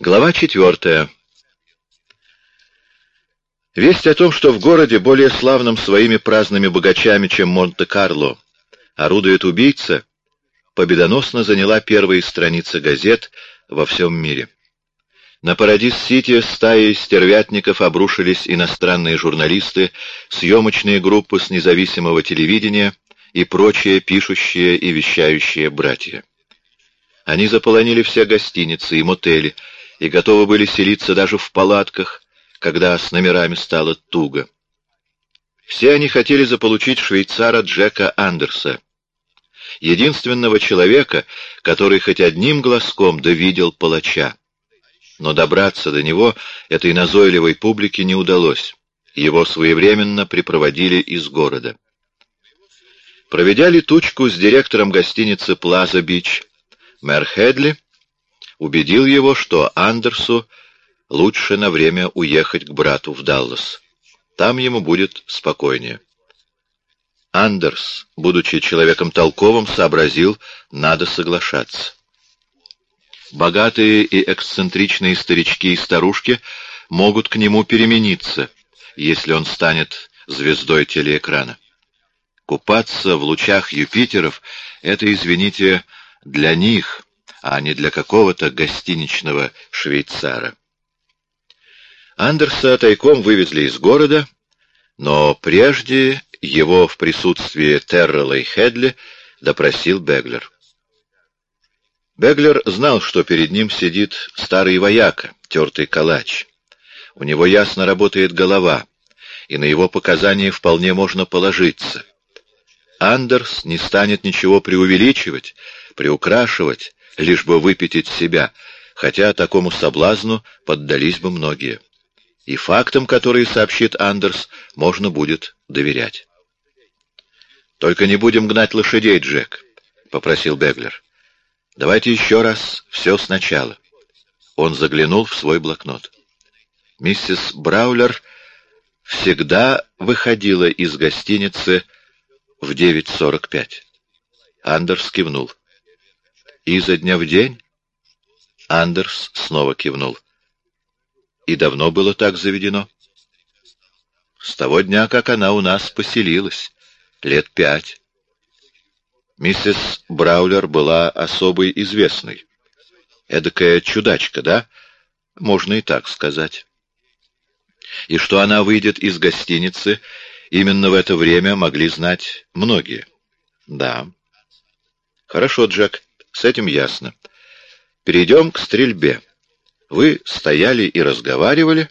Глава четвертая. Весть о том, что в городе, более славным своими праздными богачами, чем Монте-Карло, орудует убийца, победоносно заняла первые страницы газет во всем мире. На Парадис-Сити стаи стервятников обрушились иностранные журналисты, съемочные группы с независимого телевидения и прочие пишущие и вещающие братья. Они заполонили все гостиницы и мотели, и готовы были селиться даже в палатках, когда с номерами стало туго. Все они хотели заполучить швейцара Джека Андерса, единственного человека, который хоть одним глазком довидел палача. Но добраться до него этой назойливой публике не удалось. Его своевременно припроводили из города. Проведя летучку с директором гостиницы «Плаза Бич», мэр Хедли убедил его, что Андерсу лучше на время уехать к брату в Даллас. Там ему будет спокойнее. Андерс, будучи человеком толковым, сообразил, надо соглашаться. Богатые и эксцентричные старички и старушки могут к нему перемениться, если он станет звездой телеэкрана. Купаться в лучах Юпитеров — это, извините, для них — а не для какого-то гостиничного швейцара. Андерса тайком вывезли из города, но прежде его в присутствии Террелла и Хедли допросил Беглер. Беглер знал, что перед ним сидит старый вояка, тертый калач. У него ясно работает голова, и на его показания вполне можно положиться. Андерс не станет ничего преувеличивать, приукрашивать, лишь бы выпятить себя, хотя такому соблазну поддались бы многие. И фактам, которые сообщит Андерс, можно будет доверять. «Только не будем гнать лошадей, Джек», — попросил Беглер. «Давайте еще раз все сначала». Он заглянул в свой блокнот. Миссис Браулер всегда выходила из гостиницы в 9.45. Андерс кивнул. «Изо дня в день?» Андерс снова кивнул. «И давно было так заведено?» «С того дня, как она у нас поселилась. Лет пять». Миссис Браулер была особой известной. Эдакая чудачка, да? Можно и так сказать. И что она выйдет из гостиницы, именно в это время могли знать многие. Да. Хорошо, Джек. С этим ясно. Перейдем к стрельбе. Вы стояли и разговаривали.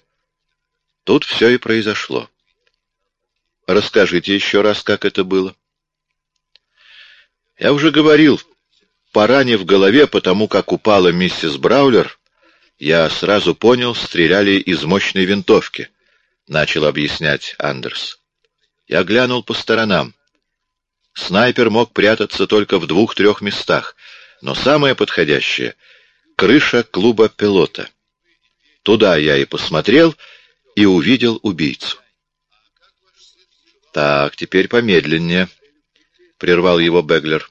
Тут все и произошло. Расскажите еще раз, как это было. Я уже говорил, по ране в голове, потому как упала миссис Браулер, я сразу понял, стреляли из мощной винтовки, — начал объяснять Андерс. Я глянул по сторонам. Снайпер мог прятаться только в двух-трех местах — но самое подходящее — крыша клуба пилота. Туда я и посмотрел, и увидел убийцу. «Так, теперь помедленнее», — прервал его Беглер.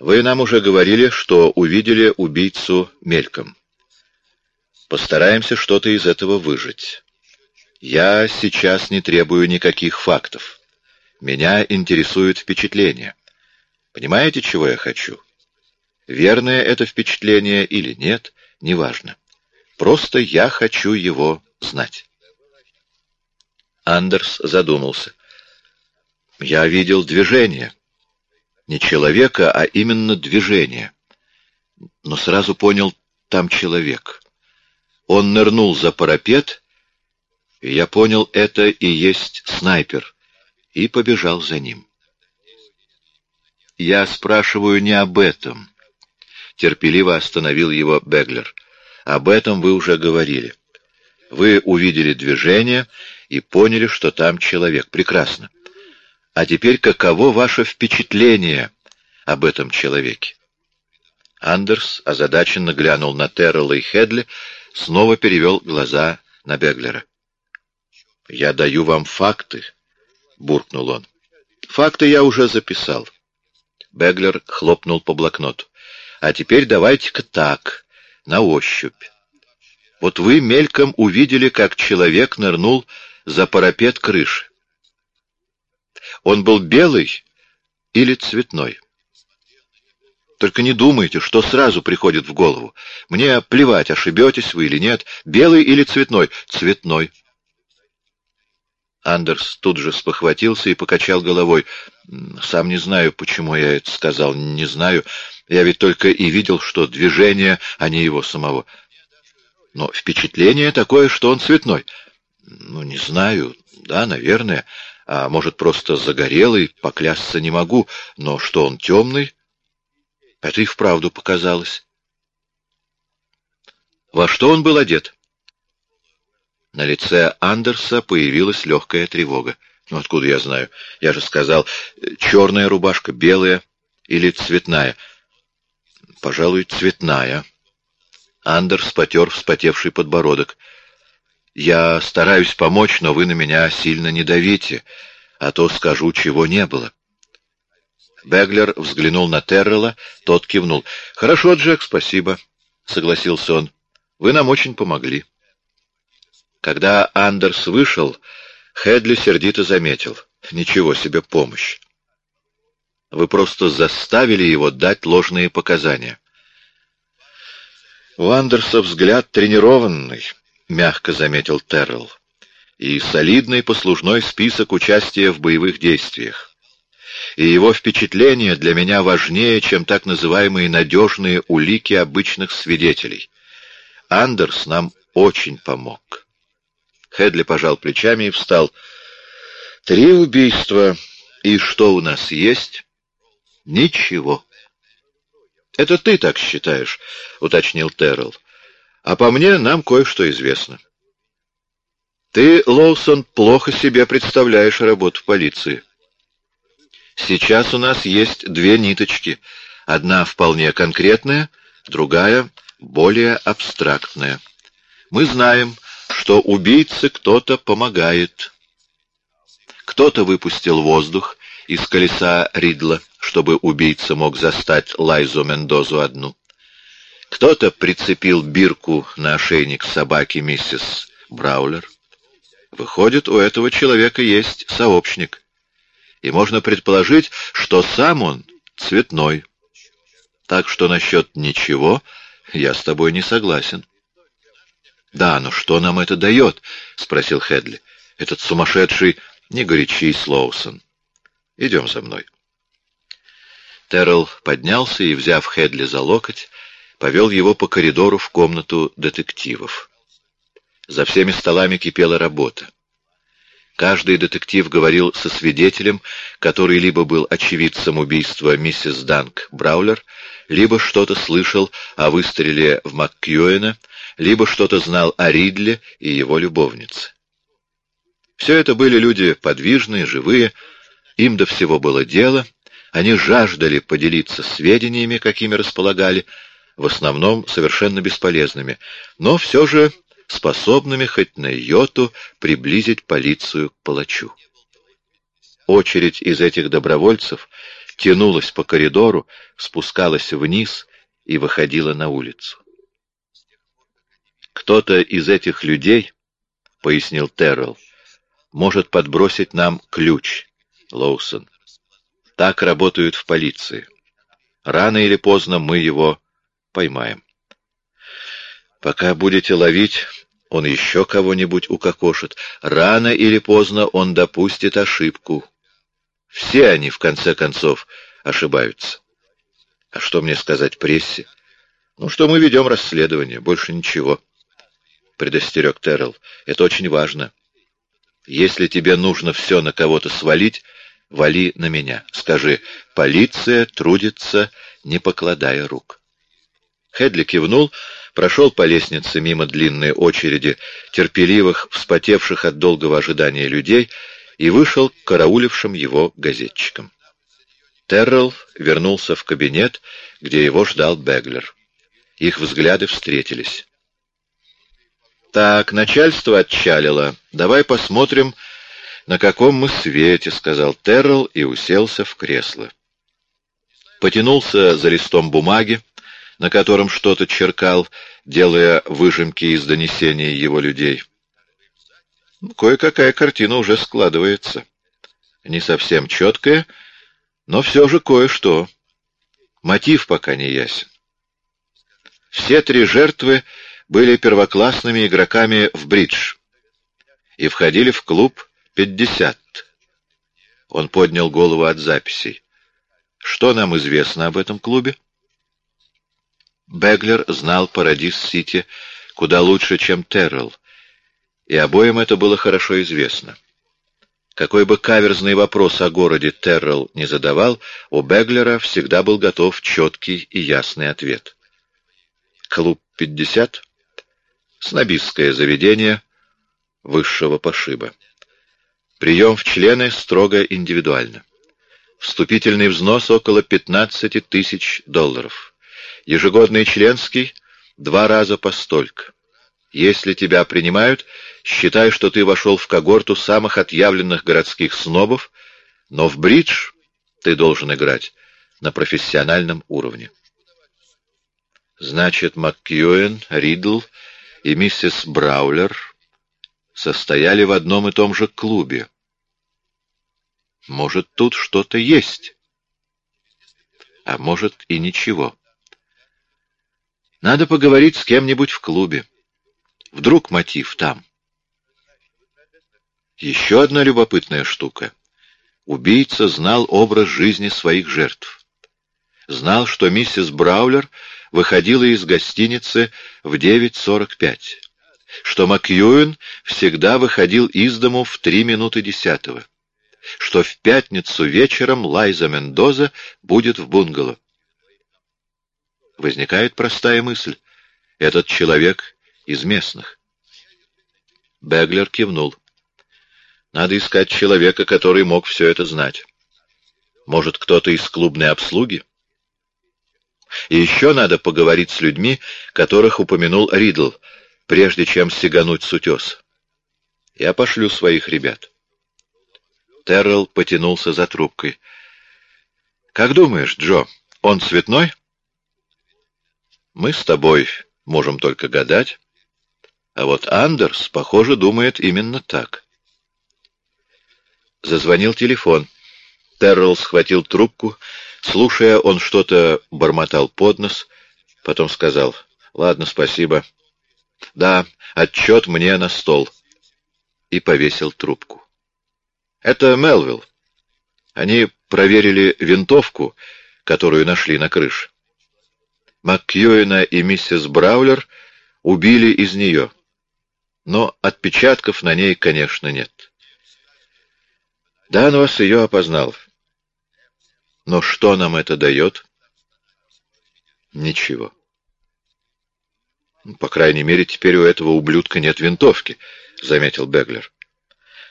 «Вы нам уже говорили, что увидели убийцу мельком. Постараемся что-то из этого выжить. Я сейчас не требую никаких фактов. Меня интересует впечатление. Понимаете, чего я хочу? Верное это впечатление или нет, неважно. Просто я хочу его знать. Андерс задумался. Я видел движение. Не человека, а именно движение. Но сразу понял, там человек. Он нырнул за парапет, я понял, это и есть снайпер, и побежал за ним. Я спрашиваю не об этом. — терпеливо остановил его Беглер. «Об этом вы уже говорили. Вы увидели движение и поняли, что там человек. Прекрасно. А теперь каково ваше впечатление об этом человеке?» Андерс озадаченно глянул на Террелла и Хедли, снова перевел глаза на Беглера. «Я даю вам факты», — буркнул он. «Факты я уже записал». Беглер хлопнул по блокноту. А теперь давайте-ка так, на ощупь. Вот вы мельком увидели, как человек нырнул за парапет крыши. Он был белый или цветной? Только не думайте, что сразу приходит в голову. Мне плевать, ошибетесь вы или нет. Белый или цветной? Цветной. Андерс тут же спохватился и покачал головой. «Сам не знаю, почему я это сказал. Не знаю. Я ведь только и видел, что движение, а не его самого. Но впечатление такое, что он цветной. Ну, не знаю. Да, наверное. А может, просто загорелый, поклясться не могу. Но что он темный, это и вправду показалось. Во что он был одет? На лице Андерса появилась легкая тревога. Ну, откуда я знаю? Я же сказал, черная рубашка, белая или цветная. Пожалуй, цветная. Андерс потер вспотевший подбородок. Я стараюсь помочь, но вы на меня сильно не давите, а то скажу, чего не было. Беглер взглянул на Террелла, тот кивнул. «Хорошо, Джек, спасибо», — согласился он. «Вы нам очень помогли». Когда Андерс вышел, Хедли сердито заметил. «Ничего себе помощь! Вы просто заставили его дать ложные показания». «У Андерса взгляд тренированный», — мягко заметил Террелл, «и солидный послужной список участия в боевых действиях. И его впечатления для меня важнее, чем так называемые надежные улики обычных свидетелей. Андерс нам очень помог». Хедли пожал плечами и встал. «Три убийства. И что у нас есть?» «Ничего». «Это ты так считаешь», — уточнил Террell. «А по мне нам кое-что известно». «Ты, Лоусон, плохо себе представляешь работу в полиции. Сейчас у нас есть две ниточки. Одна вполне конкретная, другая более абстрактная. Мы знаем, что убийце кто-то помогает. Кто-то выпустил воздух из колеса Ридла, чтобы убийца мог застать Лайзу Мендозу одну. Кто-то прицепил бирку на ошейник собаки миссис Браулер. Выходит, у этого человека есть сообщник. И можно предположить, что сам он цветной. Так что насчет ничего я с тобой не согласен. «Да, но что нам это дает?» — спросил Хедли. «Этот сумасшедший...» «Не горячись, Слоусон. Идем за мной». Террell поднялся и, взяв Хедли за локоть, повел его по коридору в комнату детективов. За всеми столами кипела работа. Каждый детектив говорил со свидетелем, который либо был очевидцем убийства миссис Данк Браулер, либо что-то слышал о выстреле в МакКьюэна, либо что-то знал о Ридле и его любовнице. Все это были люди подвижные, живые, им до всего было дело, они жаждали поделиться сведениями, какими располагали, в основном совершенно бесполезными, но все же способными хоть на йоту приблизить полицию к палачу. Очередь из этих добровольцев тянулась по коридору, спускалась вниз и выходила на улицу. «Кто-то из этих людей, — пояснил Террелл, — может подбросить нам ключ, Лоусон. Так работают в полиции. Рано или поздно мы его поймаем. Пока будете ловить, он еще кого-нибудь укокошит. Рано или поздно он допустит ошибку. Все они, в конце концов, ошибаются. А что мне сказать прессе? Ну, что мы ведем расследование, больше ничего. — предостерег Террell. — Это очень важно. Если тебе нужно все на кого-то свалить, вали на меня. Скажи, полиция трудится, не покладая рук. Хедли кивнул, прошел по лестнице мимо длинной очереди терпеливых, вспотевших от долгого ожидания людей и вышел к караулившим его газетчикам. Террell вернулся в кабинет, где его ждал Беглер. Их взгляды встретились. «Так, начальство отчалило. Давай посмотрим, на каком мы свете», — сказал Террell и уселся в кресло. Потянулся за листом бумаги, на котором что-то черкал, делая выжимки из донесений его людей. Кое-какая картина уже складывается. Не совсем четкая, но все же кое-что. Мотив пока не ясен. Все три жертвы были первоклассными игроками в бридж и входили в клуб «50». Он поднял голову от записей. Что нам известно об этом клубе? Беглер знал Парадис-Сити куда лучше, чем Террелл, и обоим это было хорошо известно. Какой бы каверзный вопрос о городе Террелл не задавал, у Беглера всегда был готов четкий и ясный ответ. Клуб 50 — снобистское заведение высшего пошиба. Прием в члены строго индивидуально. Вступительный взнос около 15 тысяч долларов. Ежегодный членский — два раза по столько. Если тебя принимают, считай, что ты вошел в когорту самых отъявленных городских снобов, но в бридж ты должен играть на профессиональном уровне. Значит, МакКьюэн, Ридл и миссис Браулер состояли в одном и том же клубе. Может, тут что-то есть, а может и ничего. Надо поговорить с кем-нибудь в клубе. Вдруг мотив там. Еще одна любопытная штука. Убийца знал образ жизни своих жертв. Знал, что миссис Браулер выходила из гостиницы в 9.45, что Макьюин всегда выходил из дому в три минуты десятого, что в пятницу вечером Лайза Мендоза будет в бунгало. Возникает простая мысль. Этот человек из местных. Беглер кивнул. Надо искать человека, который мог все это знать. Может, кто-то из клубной обслуги? И еще надо поговорить с людьми, которых упомянул Ридл, прежде чем сигануть с утес. Я пошлю своих ребят. Террell потянулся за трубкой. «Как думаешь, Джо, он цветной?» «Мы с тобой можем только гадать. А вот Андерс, похоже, думает именно так. Зазвонил телефон. Террелл схватил трубку. Слушая, он что-то бормотал под нос, потом сказал «Ладно, спасибо». «Да, отчет мне на стол». И повесил трубку. «Это Мелвилл. Они проверили винтовку, которую нашли на крыше. МакКьюина и миссис Браулер убили из нее но отпечатков на ней, конечно, нет. Данвас ее опознал. Но что нам это дает? Ничего. По крайней мере, теперь у этого ублюдка нет винтовки, — заметил Беглер.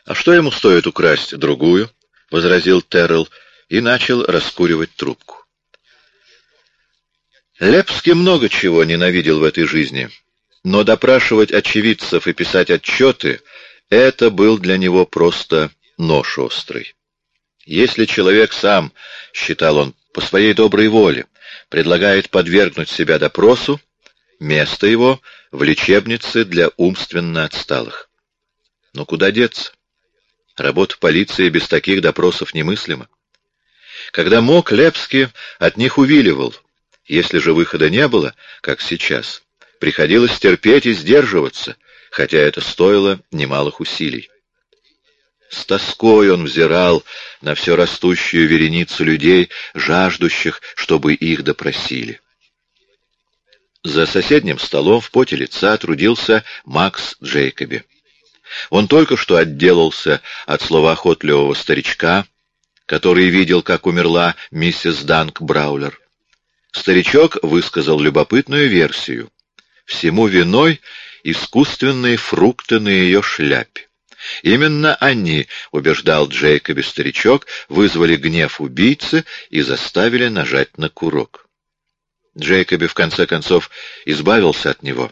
А что ему стоит украсть другую? — возразил Террell и начал раскуривать трубку. Лепский много чего ненавидел в этой жизни — но допрашивать очевидцев и писать отчеты — это был для него просто нож острый. Если человек сам, считал он, по своей доброй воле, предлагает подвергнуть себя допросу, место его в лечебнице для умственно отсталых. Но куда деться? Работа полиции без таких допросов немыслима. Когда мог, Лепский от них увиливал. Если же выхода не было, как сейчас, Приходилось терпеть и сдерживаться, хотя это стоило немалых усилий. С тоской он взирал на все растущую вереницу людей, жаждущих, чтобы их допросили. За соседним столом в поте лица трудился Макс Джейкоби. Он только что отделался от словоохотливого старичка, который видел, как умерла миссис Данк Браулер. Старичок высказал любопытную версию. Всему виной искусственные фрукты на ее шляпе. Именно они, убеждал Джейкоби старичок, вызвали гнев убийцы и заставили нажать на курок. Джейкоби, в конце концов, избавился от него.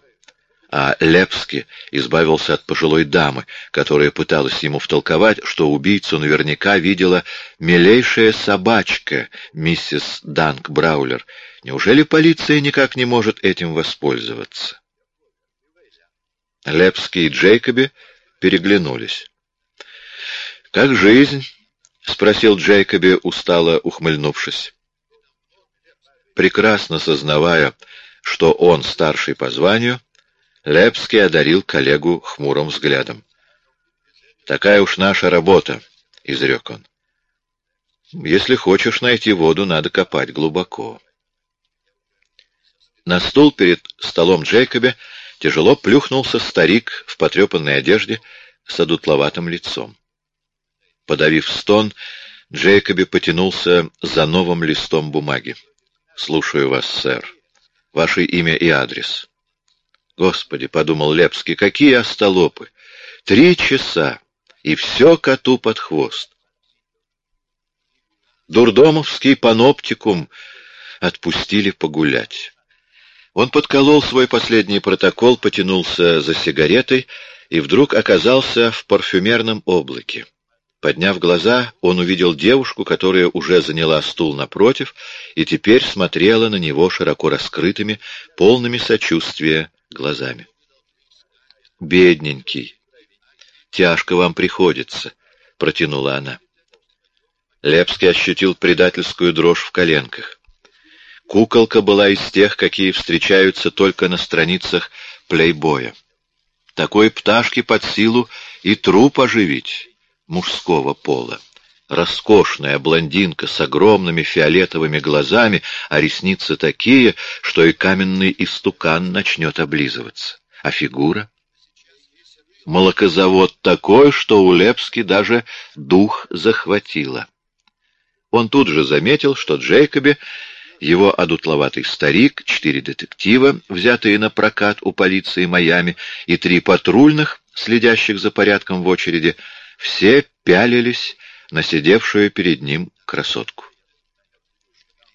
а Лепски избавился от пожилой дамы, которая пыталась ему втолковать, что убийцу наверняка видела милейшая собачка, миссис Данк Браулер. Неужели полиция никак не может этим воспользоваться? Лепски и Джейкоби переглянулись. «Как жизнь?» — спросил Джейкоби, устало ухмыльнувшись. Прекрасно сознавая, что он старший по званию, Лепский одарил коллегу хмурым взглядом. «Такая уж наша работа», — изрек он. «Если хочешь найти воду, надо копать глубоко». На стул перед столом Джейкобе тяжело плюхнулся старик в потрепанной одежде с одутловатым лицом. Подавив стон, Джейкоби потянулся за новым листом бумаги. «Слушаю вас, сэр. Ваше имя и адрес». «Господи», — подумал Лепский, — «какие остолопы! Три часа, и все коту под хвост». Дурдомовский паноптикум отпустили погулять. Он подколол свой последний протокол, потянулся за сигаретой и вдруг оказался в парфюмерном облаке. Подняв глаза, он увидел девушку, которая уже заняла стул напротив и теперь смотрела на него широко раскрытыми, полными сочувствия глазами. «Бедненький! Тяжко вам приходится!» — протянула она. Лепский ощутил предательскую дрожь в коленках. Куколка была из тех, какие встречаются только на страницах плейбоя. Такой пташки под силу и труп оживить мужского пола. Роскошная блондинка с огромными фиолетовыми глазами, а ресницы такие, что и каменный истукан начнет облизываться. А фигура? Молокозавод такой, что у Лепски даже дух захватило. Он тут же заметил, что Джейкоби, его одутловатый старик, четыре детектива, взятые на прокат у полиции Майами, и три патрульных, следящих за порядком в очереди, все пялились на сидевшую перед ним красотку.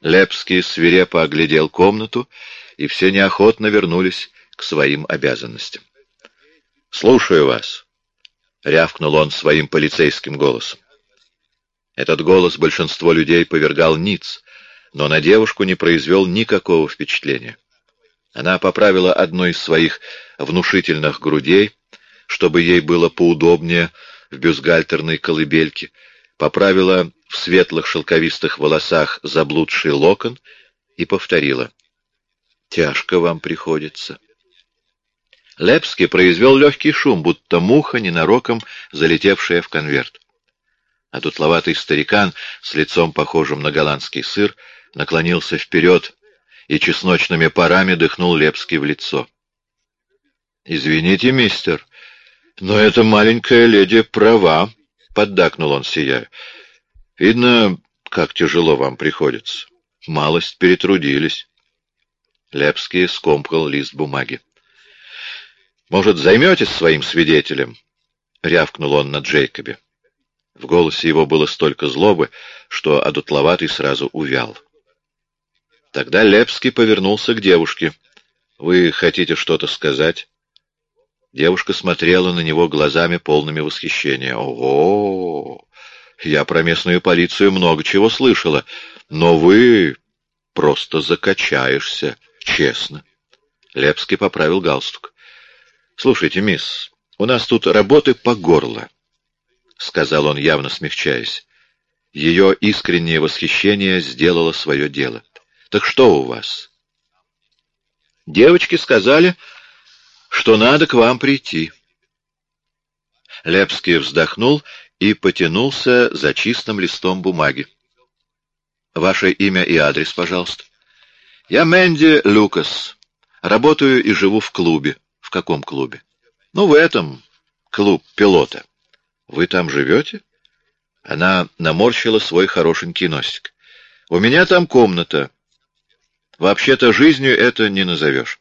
Лепский свирепо оглядел комнату, и все неохотно вернулись к своим обязанностям. «Слушаю вас», — рявкнул он своим полицейским голосом. Этот голос большинство людей повергал ниц, но на девушку не произвел никакого впечатления. Она поправила одну из своих внушительных грудей, чтобы ей было поудобнее в бюстгальтерной колыбельке, поправила в светлых шелковистых волосах заблудший локон и повторила. «Тяжко вам приходится». Лепский произвел легкий шум, будто муха, ненароком залетевшая в конверт. А дутловатый старикан с лицом, похожим на голландский сыр, наклонился вперед и чесночными парами дыхнул Лепский в лицо. «Извините, мистер, но эта маленькая леди права, — поддакнул он, сияя. Видно, как тяжело вам приходится. Малость перетрудились. Лепский скомкал лист бумаги. «Может, займетесь своим свидетелем?» — рявкнул он на Джейкобе. В голосе его было столько злобы, что одутловатый сразу увял. Тогда Лепский повернулся к девушке. «Вы хотите что-то сказать?» Девушка смотрела на него глазами полными восхищения. «Ого! Я про местную полицию много чего слышала, но вы просто закачаешься, честно». Лепский поправил галстук. «Слушайте, мисс, у нас тут работы по горло», — сказал он, явно смягчаясь. Ее искреннее восхищение сделало свое дело. «Так что у вас?» «Девочки сказали, что надо к вам прийти. Лепский вздохнул и потянулся за чистым листом бумаги. Ваше имя и адрес, пожалуйста. Я Мэнди Лукас. Работаю и живу в клубе. В каком клубе? Ну, в этом. Клуб пилота. Вы там живете? Она наморщила свой хорошенький носик. У меня там комната. Вообще-то жизнью это не назовешь.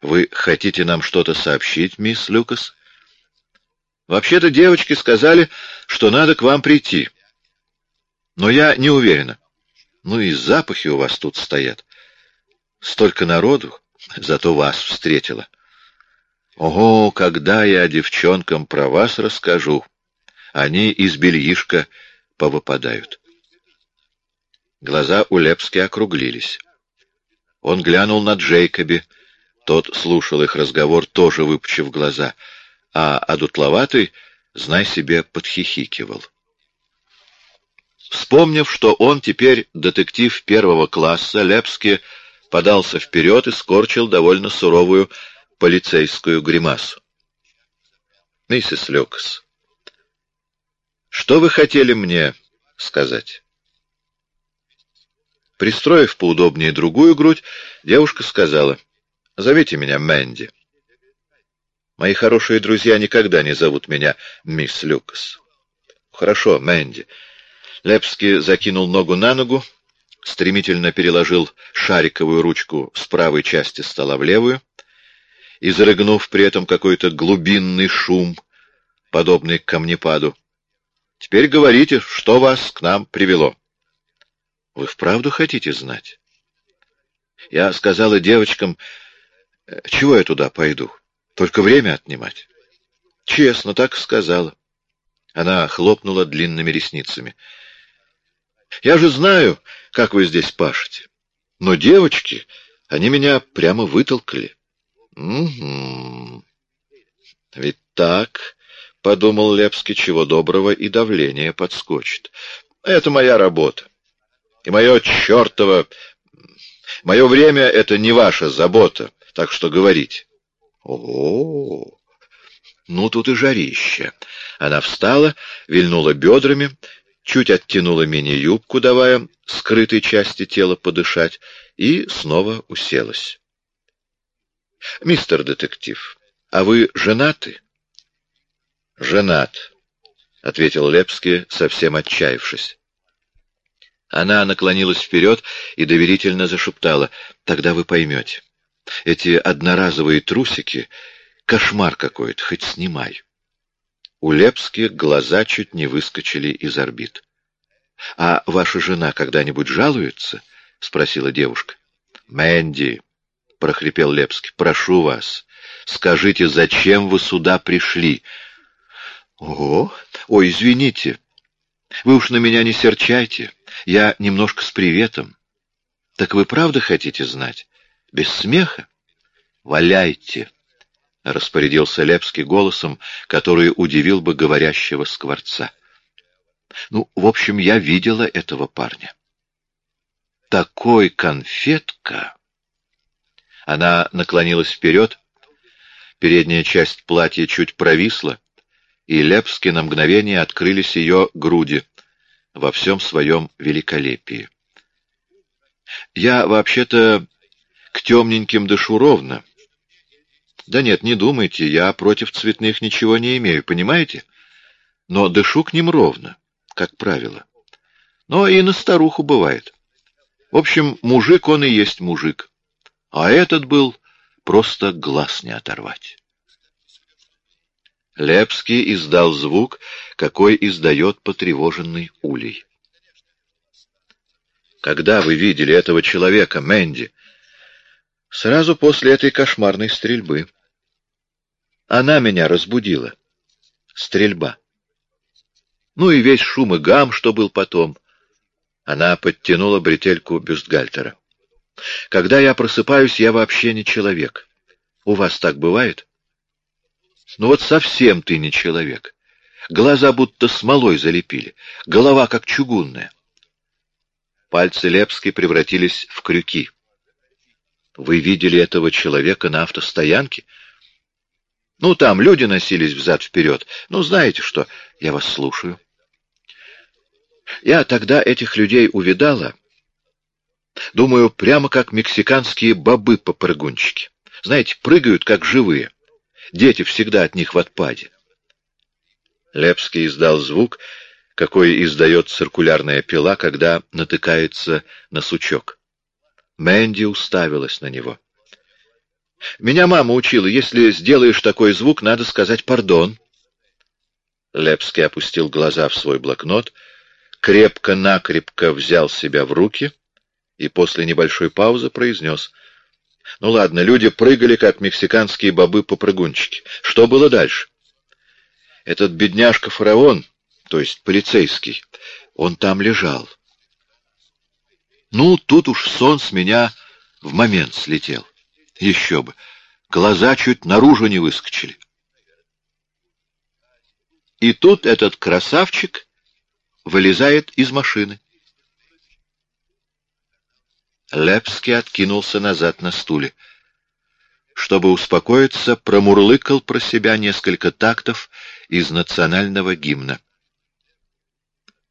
Вы хотите нам что-то сообщить, мисс Люкас? Вообще-то девочки сказали, что надо к вам прийти. Но я не уверена. Ну и запахи у вас тут стоят. Столько народу, зато вас встретила. Ого, когда я девчонкам про вас расскажу, они из бельишка повыпадают. Глаза у Лепски округлились. Он глянул на Джейкоби, тот слушал их разговор, тоже выпучив глаза, а одутловатый, знай себе, подхихикивал. Вспомнив, что он теперь детектив первого класса, Лепски подался вперед и скорчил довольно суровую полицейскую гримасу. «Миссис Люкас, что вы хотели мне сказать?» Пристроив поудобнее другую грудь, девушка сказала, «Зовите меня Мэнди». Мои хорошие друзья никогда не зовут меня мисс Люкас. Хорошо, Мэнди. Лепский закинул ногу на ногу, стремительно переложил шариковую ручку с правой части стола в левую и, зарыгнув при этом какой-то глубинный шум, подобный камнепаду, «Теперь говорите, что вас к нам привело?» «Вы вправду хотите знать?» Я сказала девочкам, чего я туда пойду, только время отнимать. Честно, так сказала. Она хлопнула длинными ресницами. Я же знаю, как вы здесь пашете. Но девочки, они меня прямо вытолкали. Угу. Ведь так, — подумал Лепский, чего доброго, и давление подскочит. Это моя работа. И мое чертово... Мое время — это не ваша забота, так что говорите. О, ну тут и жарище. Она встала, вильнула бедрами, чуть оттянула мини-юбку, давая скрытой части тела подышать, и снова уселась. — Мистер детектив, а вы женаты? — Женат, — ответил Лепский, совсем отчаявшись. Она наклонилась вперед и доверительно зашептала. — Тогда вы поймете. Эти одноразовые трусики — кошмар какой-то, хоть снимай. У Лепски глаза чуть не выскочили из орбит. — А ваша жена когда-нибудь жалуется? — спросила девушка. — Мэнди, — прохрипел Лепский, — прошу вас, скажите, зачем вы сюда пришли? — О, ой, извините. Вы уж на меня не серчайте. Я немножко с приветом. Так вы правда хотите знать? Без смеха? Валяйте, — распорядился Лепский голосом, который удивил бы говорящего скворца. Ну, в общем, я видела этого парня. Такой конфетка! Она наклонилась вперед, передняя часть платья чуть провисла, и Лепски на мгновение открылись ее груди во всем своем великолепии. Я, вообще-то, к темненьким дышу ровно. Да нет, не думайте, я против цветных ничего не имею, понимаете? Но дышу к ним ровно, как правило. Но и на старуху бывает. В общем, мужик он и есть мужик. А этот был просто глаз не оторвать. Лепский издал звук, какой издает потревоженный улей. «Когда вы видели этого человека, Мэнди?» Сразу после этой кошмарной стрельбы. Она меня разбудила. Стрельба. Ну и весь шум и гам, что был потом. Она подтянула бретельку бюстгальтера. Когда я просыпаюсь, я вообще не человек. У вас так бывает? Ну вот совсем ты не человек. Глаза будто смолой залепили, голова как чугунная. Пальцы Лепски превратились в крюки. Вы видели этого человека на автостоянке? Ну, там люди носились взад-вперед. Ну, знаете что, я вас слушаю. Я тогда этих людей увидала. Думаю, прямо как мексиканские бобы-попрыгунчики. Знаете, прыгают как живые. Дети всегда от них в отпаде. Лепский издал звук, какой издает циркулярная пила, когда натыкается на сучок. Мэнди уставилась на него. «Меня мама учила, если сделаешь такой звук, надо сказать «пардон». Лепский опустил глаза в свой блокнот, крепко-накрепко взял себя в руки и после небольшой паузы произнес Ну ладно, люди прыгали, как мексиканские бобы-попрыгунчики. Что было дальше? Этот бедняжка-фараон, то есть полицейский, он там лежал. Ну, тут уж сон с меня в момент слетел. Еще бы. Глаза чуть наружу не выскочили. И тут этот красавчик вылезает из машины. Лепский откинулся назад на стуле. Чтобы успокоиться, промурлыкал про себя несколько тактов из национального гимна.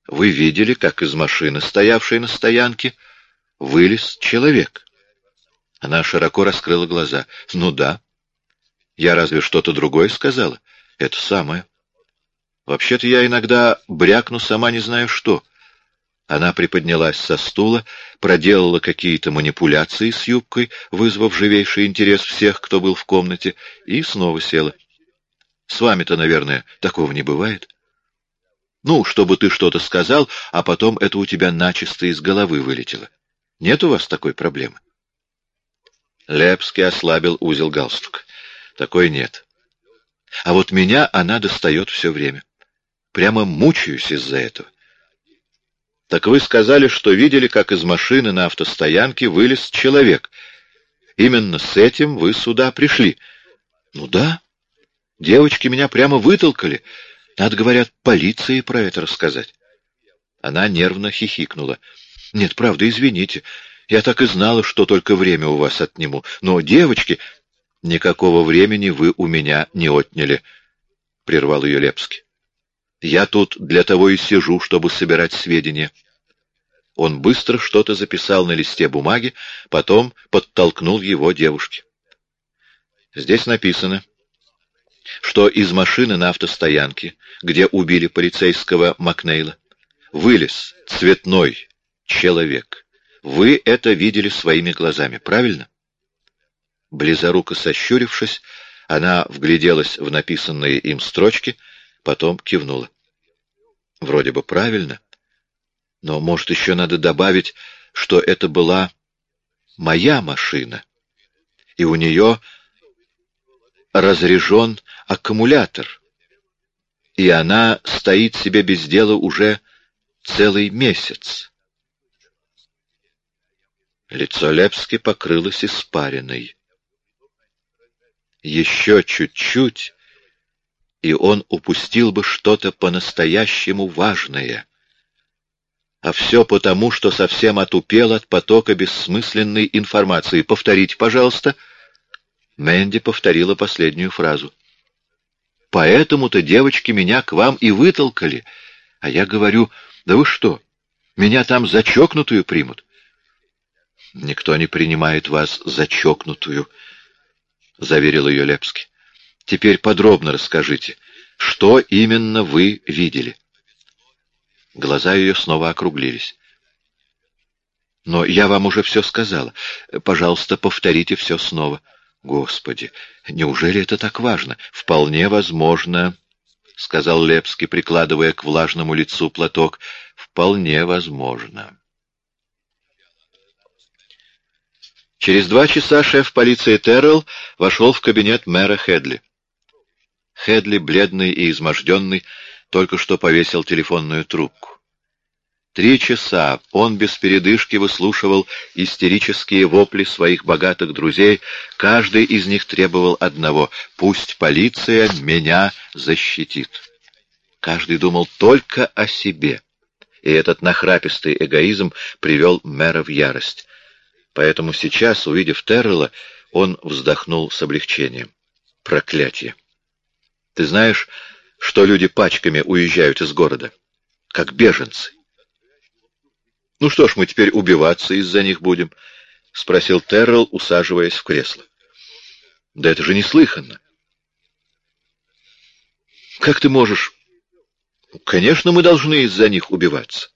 Вы видели, как из машины, стоявшей на стоянке, вылез человек. Она широко раскрыла глаза. Ну да. Я разве что-то другое сказала? Это самое. Вообще-то я иногда брякну сама не знаю что — она приподнялась со стула, проделала какие-то манипуляции с юбкой, вызвав живейший интерес всех, кто был в комнате, и снова села. «С вами-то, наверное, такого не бывает?» «Ну, чтобы ты что-то сказал, а потом это у тебя начисто из головы вылетело. Нет у вас такой проблемы?» Лепский ослабил узел галстука. «Такой нет. А вот меня она достает все время. Прямо мучаюсь из-за этого. Так вы сказали, что видели, как из машины на автостоянке вылез человек. Именно с этим вы сюда пришли. Ну да. Девочки меня прямо вытолкали. Надо, говорят, полиции про это рассказать. Она нервно хихикнула. Нет, правда, извините. Я так и знала, что только время у вас отниму. Но, девочки, никакого времени вы у меня не отняли, — прервал ее Лепский. Я тут для того и сижу, чтобы собирать сведения. Он быстро что-то записал на листе бумаги, потом подтолкнул его девушке. Здесь написано, что из машины на автостоянке, где убили полицейского Макнейла, вылез цветной человек. Вы это видели своими глазами, правильно? Близоруко сощурившись, она вгляделась в написанные им строчки, потом кивнула. Вроде бы правильно. Но, может, еще надо добавить, что это была моя машина, и у нее разряжен аккумулятор, и она стоит себе без дела уже целый месяц. Лицо Лепски покрылось испариной. Еще чуть-чуть, и он упустил бы что-то по-настоящему важное — а все потому, что совсем отупел от потока бессмысленной информации. Повторите, пожалуйста. Мэнди повторила последнюю фразу. Поэтому-то девочки меня к вам и вытолкали. А я говорю, да вы что, меня там за чокнутую примут? Никто не принимает вас за чокнутую, — заверил ее Лепский. Теперь подробно расскажите, что именно вы видели? — Глаза ее снова округлились. «Но я вам уже все сказала. Пожалуйста, повторите все снова». «Господи, неужели это так важно?» «Вполне возможно», — сказал Лепский, прикладывая к влажному лицу платок. «Вполне возможно». Через два часа шеф полиции Террелл вошел в кабинет мэра Хедли. Хедли, бледный и изможденный, только что повесил телефонную трубку. Три часа он без передышки выслушивал истерические вопли своих богатых друзей, каждый из них требовал одного — пусть полиция меня защитит. Каждый думал только о себе, и этот нахрапистый эгоизм привел мэра в ярость. Поэтому сейчас, увидев Террелла, он вздохнул с облегчением. Проклятие! Ты знаешь, что люди пачками уезжают из города, как беженцы. «Ну что ж, мы теперь убиваться из-за них будем?» — спросил Террell, усаживаясь в кресло. «Да это же неслыханно!» «Как ты можешь...» «Конечно, мы должны из-за них убиваться.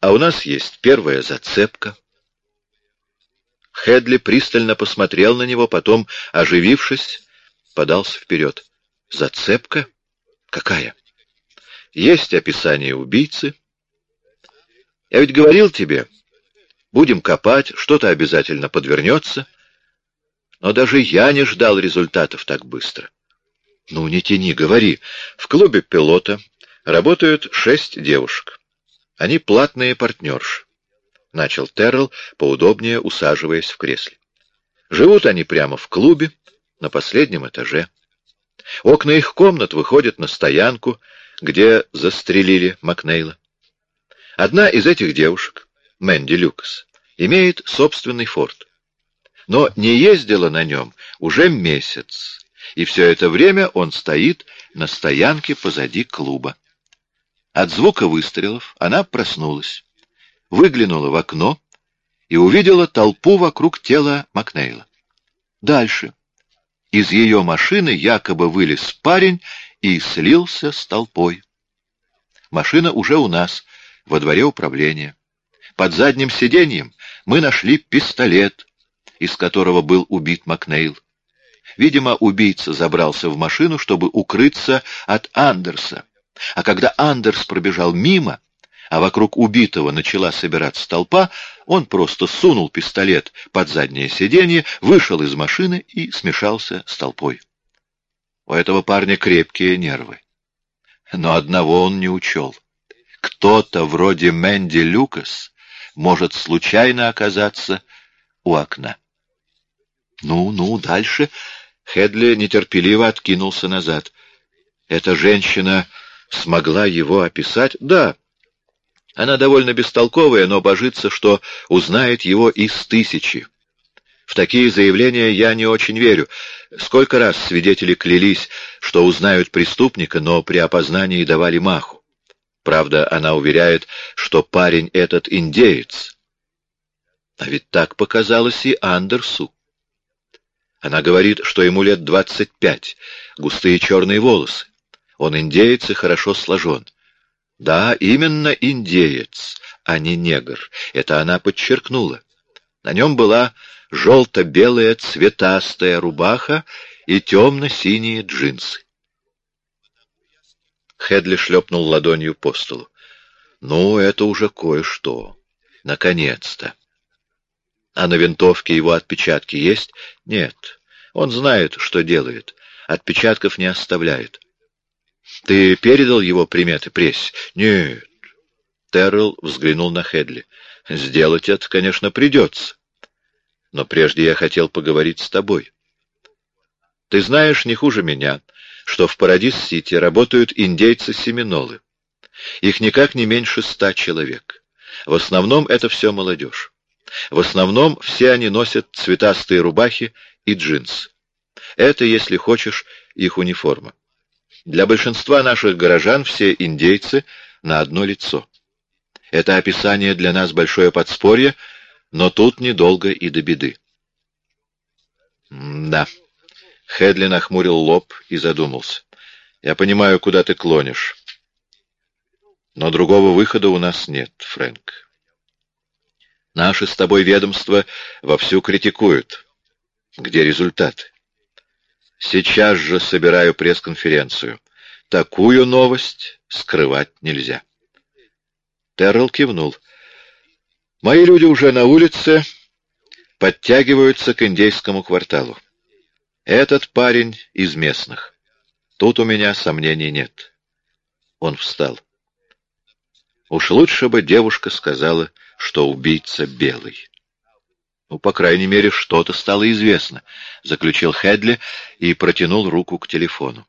А у нас есть первая зацепка». Хедли пристально посмотрел на него, потом, оживившись, подался вперед. «Зацепка? Какая? Есть описание убийцы. Я ведь говорил тебе, будем копать, что-то обязательно подвернется. Но даже я не ждал результатов так быстро. Ну, не тяни, говори. В клубе пилота работают шесть девушек. Они платные партнерши. Начал Террell, поудобнее усаживаясь в кресле. Живут они прямо в клубе, на последнем этаже. Окна их комнат выходят на стоянку, где застрелили Макнейла. Одна из этих девушек, Мэнди Люкас, имеет собственный форт. Но не ездила на нем уже месяц, и все это время он стоит на стоянке позади клуба. От звука выстрелов она проснулась, выглянула в окно и увидела толпу вокруг тела Макнейла. Дальше. Из ее машины якобы вылез парень и слился с толпой. Машина уже у нас, во дворе управления. Под задним сиденьем мы нашли пистолет, из которого был убит Макнейл. Видимо, убийца забрался в машину, чтобы укрыться от Андерса. А когда Андерс пробежал мимо, а вокруг убитого начала собираться толпа, он просто сунул пистолет под заднее сиденье, вышел из машины и смешался с толпой. У этого парня крепкие нервы. Но одного он не учел. Кто-то вроде Мэнди Люкас может случайно оказаться у окна. «Ну, ну, дальше...» Хедли нетерпеливо откинулся назад. «Эта женщина смогла его описать?» «Да, она довольно бестолковая, но божится, что узнает его из тысячи. В такие заявления я не очень верю. Сколько раз свидетели клялись, что узнают преступника, но при опознании давали маху. Правда, она уверяет, что парень этот индеец. А ведь так показалось и Андерсу. Она говорит, что ему лет двадцать пять, густые черные волосы. Он индеец и хорошо сложен. Да, именно индеец, а не негр. Это она подчеркнула. На нем была желто-белая цветастая рубаха и темно-синие джинсы. Хедли шлепнул ладонью по столу. «Ну, это уже кое-что. Наконец-то!» «А на винтовке его отпечатки есть?» «Нет. Он знает, что делает. Отпечатков не оставляет. Ты передал его приметы прессе? Нет. Террell взглянул на Хедли. Сделать это, конечно, придется. Но прежде я хотел поговорить с тобой. Ты знаешь не хуже меня, что в Парадис-Сити работают индейцы-семинолы. Их никак не меньше ста человек. В основном это все молодежь. В основном все они носят цветастые рубахи и джинсы. Это, если хочешь, их униформа. Для большинства наших горожан все индейцы на одно лицо. Это описание для нас большое подспорье, но тут недолго и до беды. да. Хедли нахмурил лоб и задумался. Я понимаю, куда ты клонишь. Но другого выхода у нас нет, Фрэнк. Наши с тобой ведомства вовсю критикуют. Где результаты? Сейчас же собираю пресс-конференцию. Такую новость скрывать нельзя. Террell кивнул. Мои люди уже на улице подтягиваются к индейскому кварталу. Этот парень из местных. Тут у меня сомнений нет. Он встал. Уж лучше бы девушка сказала, что убийца белый. Ну, по крайней мере, что-то стало известно, — заключил Хедли и протянул руку к телефону.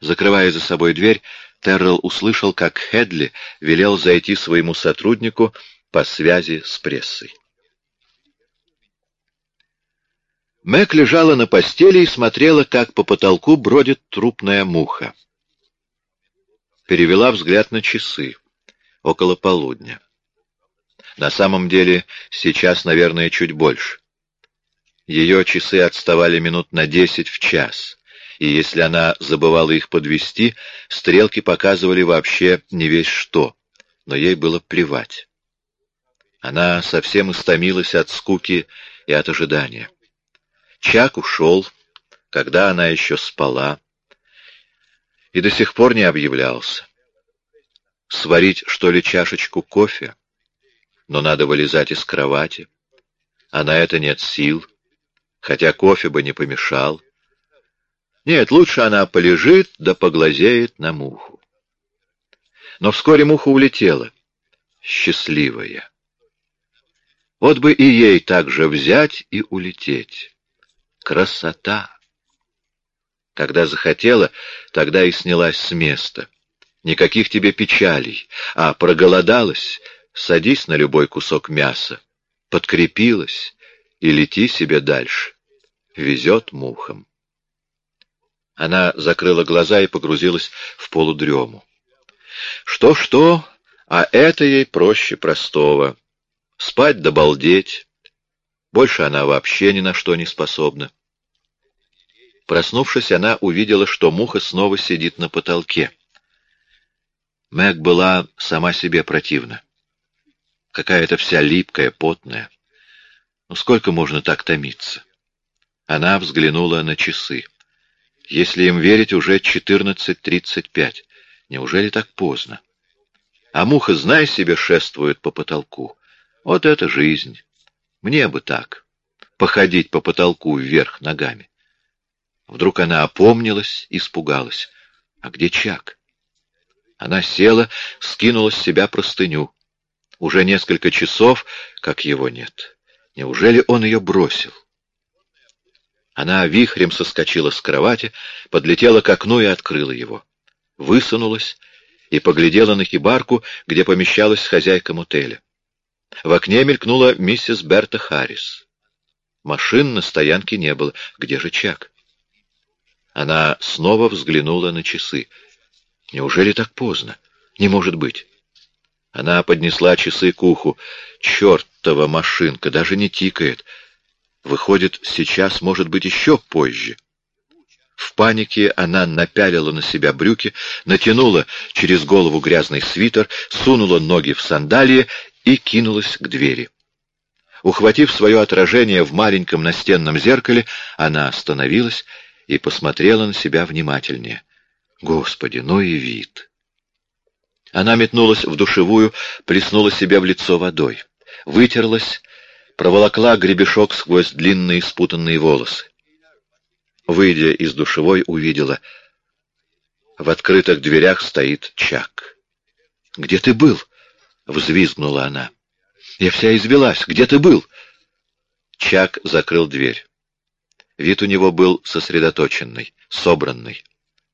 Закрывая за собой дверь, Террell услышал, как Хедли велел зайти своему сотруднику по связи с прессой. Мэг лежала на постели и смотрела, как по потолку бродит трупная муха. Перевела взгляд на часы. Около полудня. На самом деле, сейчас, наверное, чуть больше. Ее часы отставали минут на десять в час, и если она забывала их подвести, стрелки показывали вообще не весь что, но ей было плевать. Она совсем истомилась от скуки и от ожидания. Чак ушел, когда она еще спала, и до сих пор не объявлялся. Сварить, что ли, чашечку кофе? Но надо вылезать из кровати, а на это нет сил. хотя кофе бы не помешал. Нет, лучше она полежит да поглазеет на муху. Но вскоре муха улетела, счастливая. Вот бы и ей так же взять и улететь. Красота! Когда захотела, тогда и снялась с места. Никаких тебе печалей, а проголодалась, садись на любой кусок мяса, подкрепилась и лети себе дальше. Везет мухам. Она закрыла глаза и погрузилась в полудрему. Что-что, а это ей проще простого. Спать да балдеть. Больше она вообще ни на что не способна. Проснувшись, она увидела, что муха снова сидит на потолке. Мэг была сама себе противна. Какая-то вся липкая, потная. Ну сколько можно так томиться? Она взглянула на часы. Если им верить, уже 14.35. Неужели так поздно? А муха, знай себе, шествует по потолку. Вот это жизнь. Мне бы так. Походить по потолку вверх ногами. Вдруг она опомнилась, испугалась. А где Чак? Она села, скинула с себя простыню. Уже несколько часов, как его нет. Неужели он ее бросил? Она вихрем соскочила с кровати, подлетела к окну и открыла его. Высунулась и поглядела на хибарку, где помещалась хозяйка мотеля. В окне мелькнула миссис Берта Харрис. Машин на стоянке не было. Где же Чак? Она снова взглянула на часы. Неужели так поздно? Не может быть. Она поднесла часы к уху. Чертова машинка даже не тикает. Выходит, сейчас, может быть, еще позже. В панике она напялила на себя брюки, натянула через голову грязный свитер, сунула ноги в сандалии и кинулась к двери. Ухватив свое отражение в маленьком настенном зеркале, она остановилась и посмотрела на себя внимательнее. Господи, ну и вид! Она метнулась в душевую, плеснула себе в лицо водой, вытерлась, проволокла гребешок сквозь длинные спутанные волосы выйдя из душевой, увидела. В открытых дверях стоит Чак. «Где ты был?» — взвизгнула она. «Я вся извелась. Где ты был?» Чак закрыл дверь. Вид у него был сосредоточенный, собранный.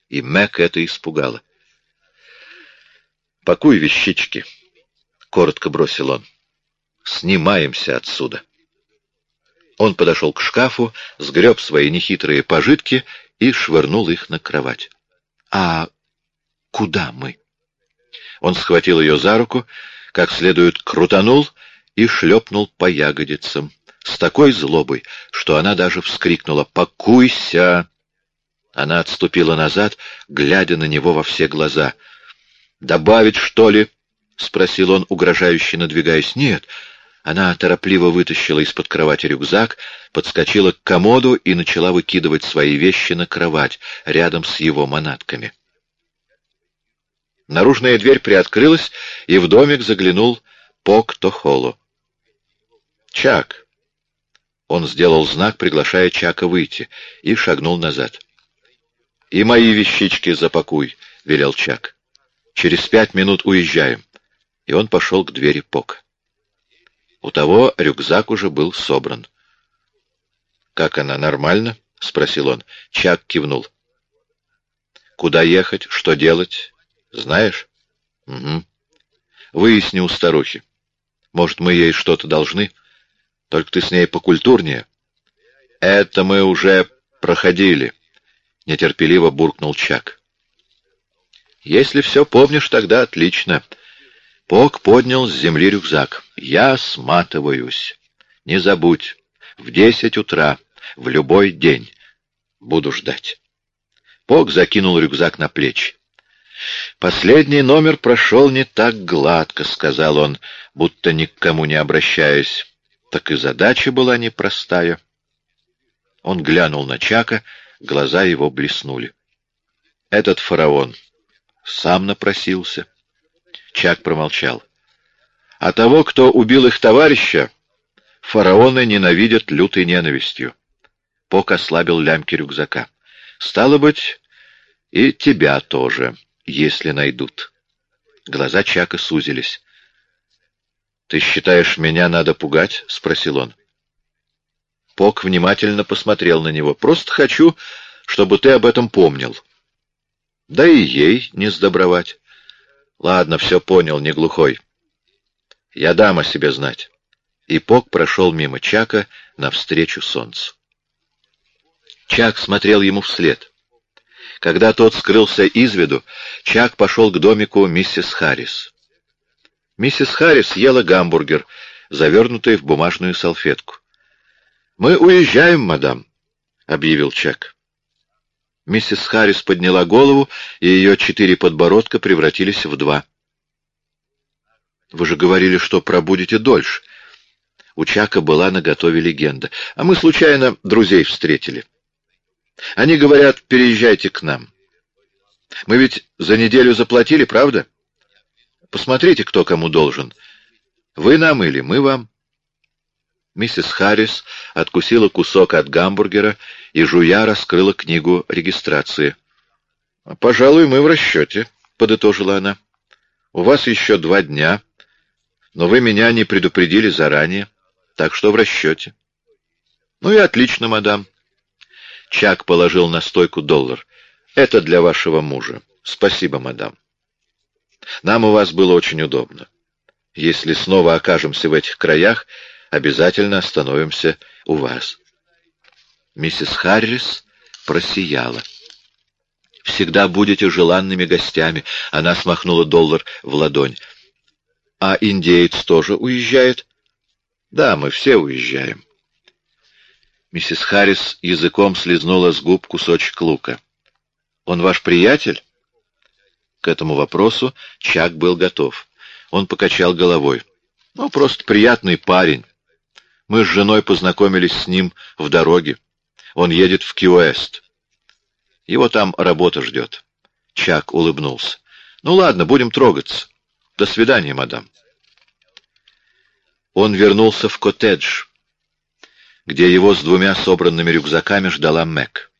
И Мэг это испугало. «Пакуй вещички», — коротко бросил он. «Снимаемся отсюда». Он подошел к шкафу, сгреб свои нехитрые пожитки и швырнул их на кровать. «А куда мы?» Он схватил ее за руку, как следует крутанул и шлепнул по ягодицам с такой злобой, что она даже вскрикнула «Покуйся!». Она отступила назад, глядя на него во все глаза. «Добавить, что ли?» — спросил он, угрожающе надвигаясь. «Нет, она торопливо вытащила из-под кровати рюкзак, подскочила к комоду и начала выкидывать свои вещи на кровать, рядом с его манатками. Наружная дверь приоткрылась, и в домик заглянул Пок Тохоло. «Чак!» Он сделал знак, приглашая Чака выйти, и шагнул назад. «И мои вещички запакуй», — велел Чак. «Через пять минут уезжаем». И он пошел к двери Пока. У того рюкзак уже был собран. «Как она, нормально?» — спросил он. Чак кивнул. «Куда ехать? Что делать? Знаешь?» «Угу. Выясни у старухи. Может, мы ей что-то должны? Только ты с ней покультурнее». «Это мы уже проходили», — нетерпеливо буркнул Чак. «Если все помнишь, тогда отлично. Пок поднял с земли рюкзак. «Я сматываюсь. Не забудь, в десять утра, в любой день. Буду ждать». Пок закинул рюкзак на плечи. «Последний номер прошел не так гладко», — сказал он, будто ни к кому не обращаясь. «Так и задача была непростая». Он глянул на Чака, глаза его блеснули. «Этот фараон сам напросился». Чак промолчал. А того, кто убил их товарища, фараоны ненавидят лютой ненавистью. Пок ослабил лямки рюкзака. «Стало быть, и тебя тоже, если найдут». Глаза Чака сузились. «Ты считаешь, меня надо пугать?» — спросил он. Пок внимательно посмотрел на него. «Просто хочу, чтобы ты об этом помнил». «Да и ей не сдобровать». «Ладно, все понял, не глухой. Я дам о себе знать». И Пок прошел мимо Чака навстречу солнцу. Чак смотрел ему вслед. Когда тот скрылся из виду, Чак пошел к домику миссис Харрис. Миссис Харрис ела гамбургер, завернутый в бумажную салфетку. «Мы уезжаем, мадам», — объявил Чак. Миссис Харрис подняла голову, и ее четыре подбородка превратились в два. «Вы же говорили, что пробудете дольше». У Чака была наготове легенда. «А мы случайно друзей встретили. Они говорят, переезжайте к нам. Мы ведь за неделю заплатили, правда?» Посмотрите, кто кому должен. Вы нам или мы вам?» Миссис Харрис откусила кусок от гамбургера и, жуя, раскрыла книгу регистрации. «Пожалуй, мы в расчете», — подытожила она. «У вас еще два дня, но вы меня не предупредили заранее, так что в расчете». «Ну и отлично, мадам». Чак положил на стойку доллар. «Это для вашего мужа. Спасибо, мадам». Нам у вас было очень удобно. Если снова окажемся в этих краях, обязательно остановимся у вас. Миссис Харрис просияла. «Всегда будете желанными гостями», — она смахнула доллар в ладонь. «А индеец тоже уезжает?» «Да, мы все уезжаем». Миссис Харрис языком слезнула с губ кусочек лука. «Он ваш приятель?» К этому вопросу Чак был готов. Он покачал головой. «Ну, просто приятный парень. Мы с женой познакомились с ним в дороге. Он едет в Кьюэст. Его там работа ждет». Чак улыбнулся. «Ну ладно, будем трогаться. До свидания, мадам». Он вернулся в коттедж, где его с двумя собранными рюкзаками ждала Мэг.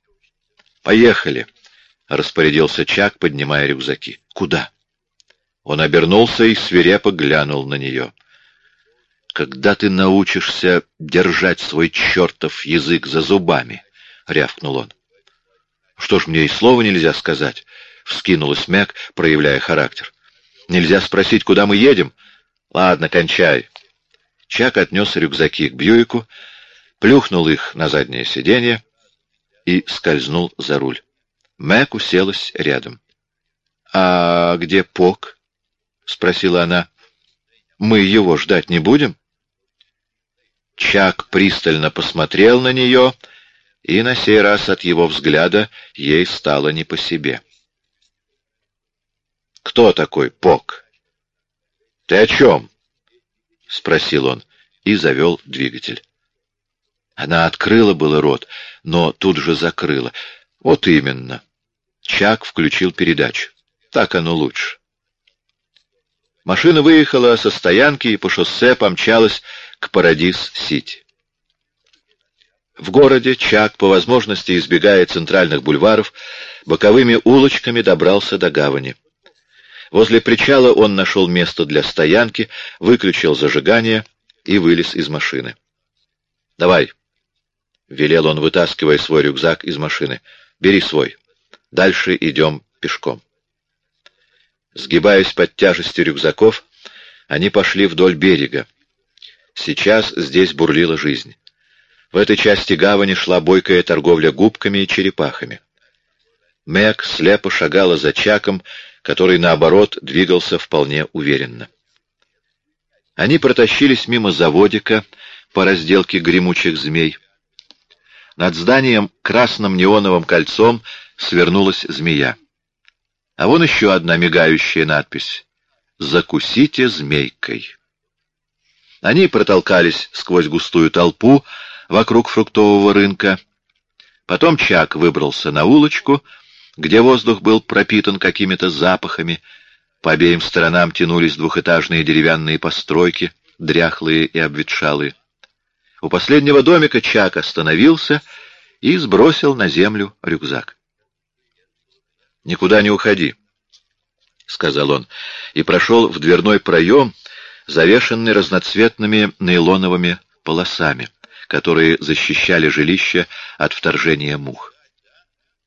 «Поехали», — распорядился Чак, поднимая рюкзаки. «Куда?» Он обернулся и свирепо глянул на нее. «Когда ты научишься держать свой чертов язык за зубами?» — рявкнул он. «Что ж, мне и слова нельзя сказать», — вскинулась Мэг, проявляя характер. «Нельзя спросить, куда мы едем?» «Ладно, кончай». Чак отнес рюкзаки к Бьюику, плюхнул их на заднее сиденье и скользнул за руль. Мэг уселась рядом. «А где Пок?» — спросила она. «Мы его ждать не будем?» Чак пристально посмотрел на нее, и на сей раз от его взгляда ей стало не по себе. «Кто такой Пок?» «Ты о чем?» — спросил он и завел двигатель. Она открыла было рот, но тут же закрыла. Вот именно. Чак включил передачу. Так оно лучше. Машина выехала со стоянки и по шоссе помчалась к Парадис-Сити. В городе Чак, по возможности избегая центральных бульваров, боковыми улочками добрался до гавани. Возле причала он нашел место для стоянки, выключил зажигание и вылез из машины. «Давай», — велел он, вытаскивая свой рюкзак из машины, — «бери свой». Дальше идем пешком. Сгибаясь под тяжестью рюкзаков, они пошли вдоль берега. Сейчас здесь бурлила жизнь. В этой части гавани шла бойкая торговля губками и черепахами. Мэг слепо шагала за Чаком, который, наоборот, двигался вполне уверенно. Они протащились мимо заводика по разделке гремучих змей. Над зданием красным неоновым кольцом свернулась змея. А вон еще одна мигающая надпись «Закусите змейкой». Они протолкались сквозь густую толпу вокруг фруктового рынка. Потом Чак выбрался на улочку, где воздух был пропитан какими-то запахами. По обеим сторонам тянулись двухэтажные деревянные постройки, дряхлые и обветшалые. У последнего домика Чак остановился и сбросил на землю рюкзак. «Никуда не уходи», — сказал он, и прошел в дверной проем, завешенный разноцветными нейлоновыми полосами, которые защищали жилище от вторжения мух.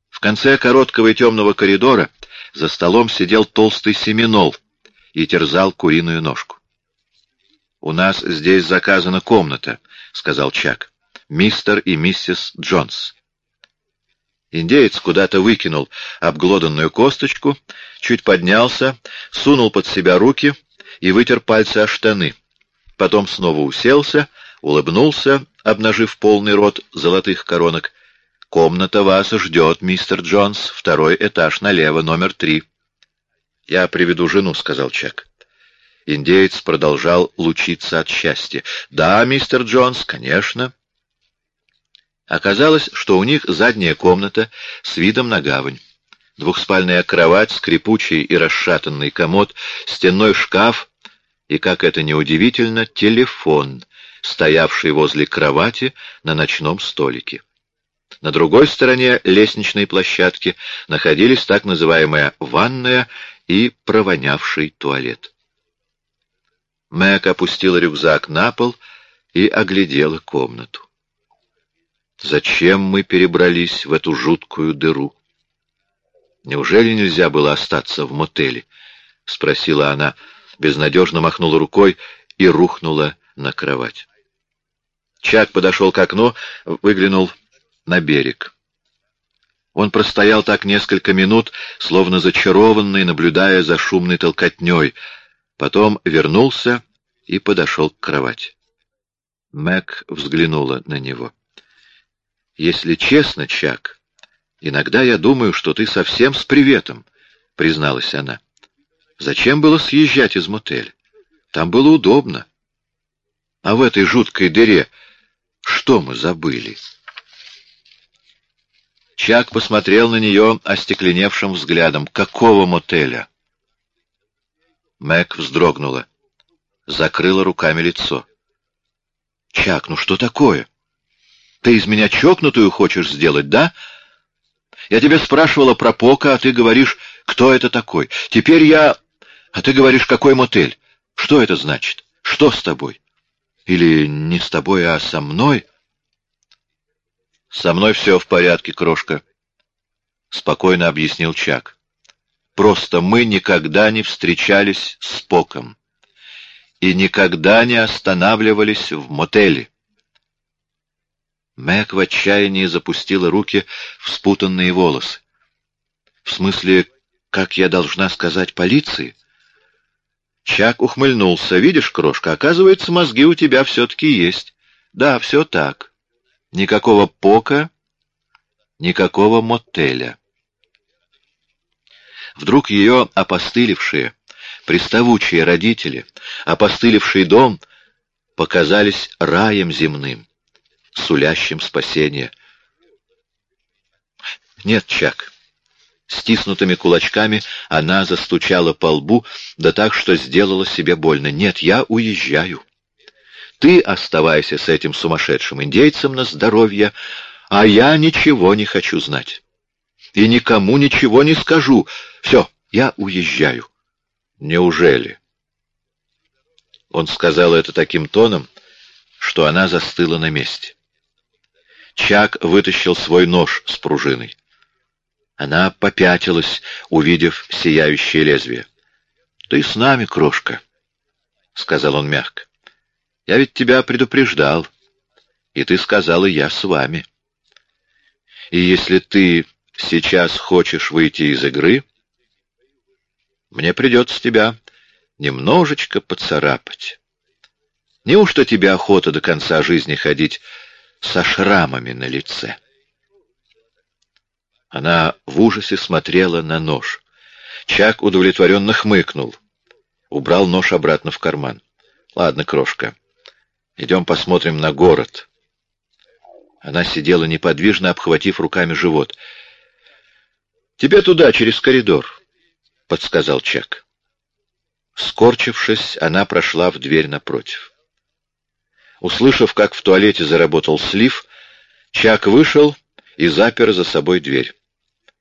В конце короткого и темного коридора за столом сидел толстый семинол и терзал куриную ножку. «У нас здесь заказана комната», — сказал Чак. «Мистер и миссис Джонс». Индеец куда-то выкинул обглоданную косточку, чуть поднялся, сунул под себя руки и вытер пальцы о штаны. Потом снова уселся, улыбнулся, обнажив полный рот золотых коронок. «Комната вас ждет, мистер Джонс, второй этаж налево, номер три». «Я приведу жену», — сказал Чак. Индеец продолжал лучиться от счастья. «Да, мистер Джонс, конечно». Оказалось, что у них задняя комната с видом на гавань. Двухспальная кровать, скрипучий и расшатанный комод, стенной шкаф и, как это неудивительно, телефон, стоявший возле кровати на ночном столике. На другой стороне лестничной площадки находились так называемая ванная и провонявший туалет. Мэг опустила рюкзак на пол и оглядела комнату. Зачем мы перебрались в эту жуткую дыру? Неужели нельзя было остаться в мотеле? — спросила она, безнадежно махнула рукой и рухнула на кровать. Чак подошел к окну, выглянул на берег. Он простоял так несколько минут, словно зачарованный, наблюдая за шумной толкотней — Потом вернулся и подошел к кровати. Мэг взглянула на него. «Если честно, Чак, иногда я думаю, что ты совсем с приветом», — призналась она. «Зачем было съезжать из мотеля? Там было удобно. А в этой жуткой дыре что мы забыли?» Чак посмотрел на нее остекленевшим взглядом. «Какого мотеля?» Мэг вздрогнула. Закрыла руками лицо. «Чак, ну что такое? Ты из меня чокнутую хочешь сделать, да? Я тебя спрашивала про Пока, а ты говоришь, кто это такой. Теперь я... А ты говоришь, какой мотель? Что это значит? Что с тобой? Или не с тобой, а со мной?» «Со мной все в порядке, крошка», — спокойно объяснил Чак. Просто мы никогда не встречались с Поком и никогда не останавливались в мотеле. Мэг в отчаянии запустила руки в спутанные волосы. В смысле, как я должна сказать полиции? Чак ухмыльнулся. Видишь, крошка, оказывается, мозги у тебя все-таки есть. Да, все так. Никакого пока, никакого мотеля. Вдруг ее опостылевшие, приставучие родители, опостылевший дом показались раем земным, сулящим спасение. Нет, Чак. Стиснутыми кулачками она застучала по лбу, да так, что сделала себе больно. Нет, я уезжаю. Ты оставайся с этим сумасшедшим индейцем на здоровье, а я ничего не хочу знать и никому ничего не скажу. Все, я уезжаю. Неужели? Он сказал это таким тоном, что она застыла на месте. Чак вытащил свой нож с пружиной. Она попятилась, увидев сияющее лезвие. — Ты с нами, крошка, — сказал он мягко. — Я ведь тебя предупреждал, и ты сказала, я с вами. И если ты сейчас хочешь выйти из игры, мне придется тебя немножечко поцарапать. Неужто тебе охота до конца жизни ходить со шрамами на лице? Она в ужасе смотрела на нож. Чак удовлетворенно хмыкнул. Убрал нож обратно в карман. «Ладно, крошка, идем посмотрим на город». Она сидела неподвижно, обхватив руками живот — «Тебе туда, через коридор», — подсказал Чак. Скорчившись, она прошла в дверь напротив. Услышав, как в туалете заработал слив, Чак вышел и запер за собой дверь.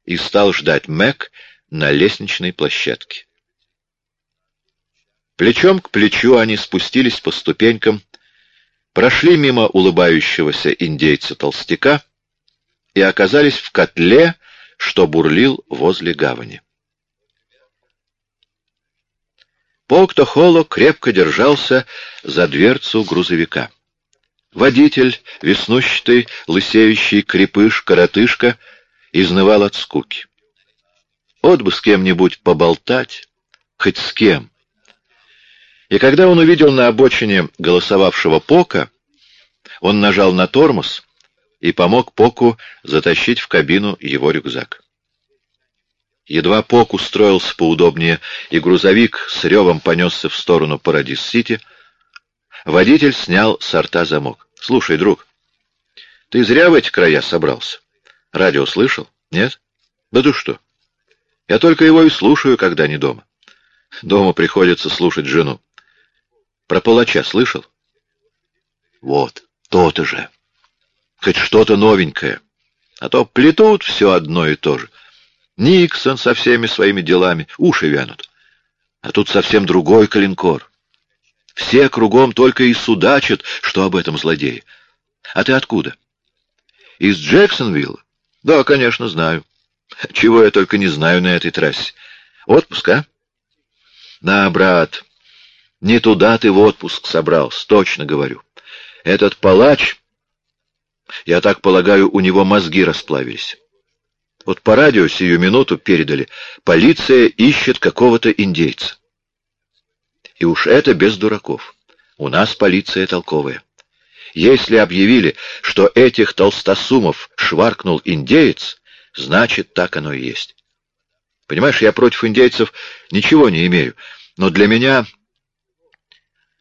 И стал ждать Мэг на лестничной площадке. Плечом к плечу они спустились по ступенькам, прошли мимо улыбающегося индейца-толстяка и оказались в котле, что бурлил возле гавани. Полктохоло крепко держался за дверцу грузовика. Водитель, веснущатый, лысеющий крепыш-коротышка, изнывал от скуки. Вот бы с кем-нибудь поболтать, хоть с кем. И когда он увидел на обочине голосовавшего Пока, он нажал на тормоз и помог Поку затащить в кабину его рюкзак. Едва Пок устроился поудобнее, и грузовик с ревом понесся в сторону Парадис-Сити, водитель снял с рта замок. — Слушай, друг, ты зря в эти края собрался. Радио слышал? Нет? Да ты что? Я только его и слушаю, когда не дома. Дома приходится слушать жену. Про палача слышал? Вот, то-то же. Хоть что-то новенькое. А то плетут все одно и то же. Никсон со всеми своими делами, уши вянут. А тут совсем другой калинкор. Все кругом только и судачат, что об этом злодее. А ты откуда? Из Джексонвилла? Да, конечно, знаю. Чего я только не знаю на этой трассе. Отпуск, а? На, брат, не туда ты в отпуск собрался, точно говорю. Этот палач, я так полагаю, у него мозги расплавились. Вот по радио сию минуту передали. Полиция ищет какого-то индейца. И уж это без дураков. У нас полиция толковая. Если объявили, что этих толстосумов шваркнул индеец, значит, так оно и есть. Понимаешь, я против индейцев ничего не имею, но для меня